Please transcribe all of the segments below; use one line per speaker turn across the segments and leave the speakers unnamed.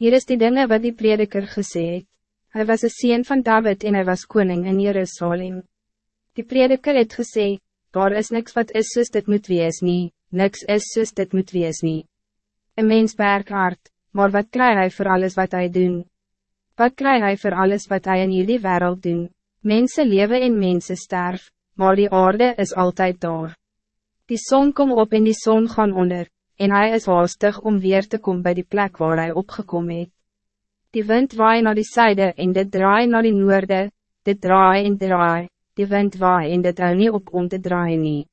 Hier is die dingen wat die prediker gesê het. Hij was een sien van David en hij was koning in Jerusalem. Die prediker het gesê, daar is niks wat is soos dit moet wees nie, niks is soos dit moet wees nie. Een mens werk hard, maar wat krijg hij voor alles wat hij doen? Wat krijg hij voor alles wat hij in jullie wereld doen? Mensen leven en mensen sterf, maar die aarde is altijd daar. Die zon komt op en die zon gaan onder, en hij is haastig om weer te komen bij die plek waar hij opgekomen het. Die wind waai naar die zijde en dit draai naar die noorde, dit draai en draai, die wind waai en dit hou nie op om te draai nie.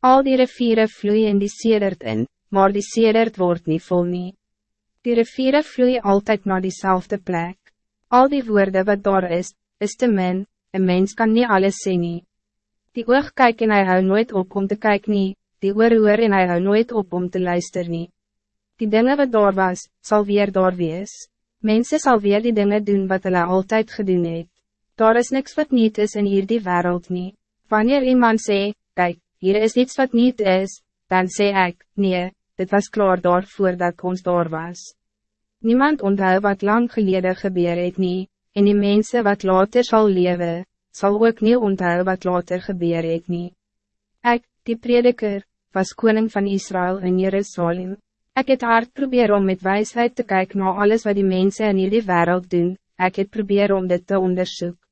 Al die riviere vloeien in die sedert in, maar die sedert wordt niet vol nie. Die riviere vloeien altijd naar diezelfde plek. Al die woorden wat daar is, is te min, een mens kan niet alles zien. Nie. Die oog kyk en hy hou nooit op om te kijken, nie, die oor hoor en hy hou nooit op om te luisteren. nie. Die dingen wat daar was, zal weer daar wees. Mensen zal weer die dingen doen wat hulle altijd gedoen het. Daar is niks wat niet is in hier die wereld niet. Wanneer iemand sê, kijk, hier is iets wat niet is, dan sê ik, nee, dit was klaar daar voordat ons daar was. Niemand onthou wat lang geleden gebeur het nie, en die mensen wat later zal leven, zal ook niet onthou wat later gebeur het nie. Ek, die prediker, was koning van Israël in Jerusalem. Ik het hard probeer om met wijsheid te kijken naar alles wat die mensen in die wereld doen, ik het probeer om dit te onderzoeken.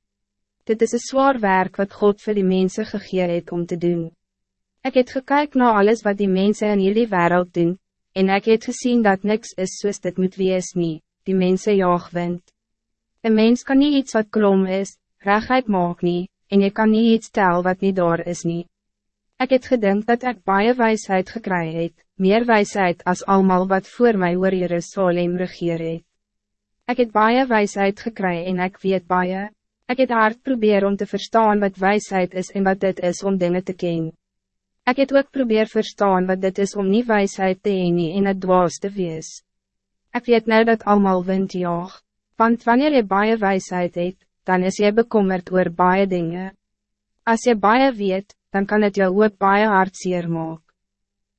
Dit is een zwaar werk wat God voor die mensen gegeven het om te doen. Ik het gekyk naar alles wat die mensen in jullie wereld doen, en ik het gezien dat niks is soos dit moet wees nie, die mensen jaag wind. Een mens kan niet iets wat krom is, rechtheid maak nie, en je kan niet iets tel wat niet daar is nie. Ik het gedink dat ik baie wijsheid gekry het, meer wijsheid als allemaal wat voor mij oor Jerusalem regeer het. Ek het baie wijsheid gekry en ik weet baie, ik het hard probeer om te verstaan wat wijsheid is en wat dit is om dingen te kennen. Ik het ook probeer verstaan wat dit is om niet wijsheid te heen nie en het dwaas te wees. Ik weet nou dat allemaal wind jaag, want wanneer je baie wijsheid het, dan is je bekommerd oor baie dingen. Als je baie weet, dan kan het jou ook baie hartseer maak.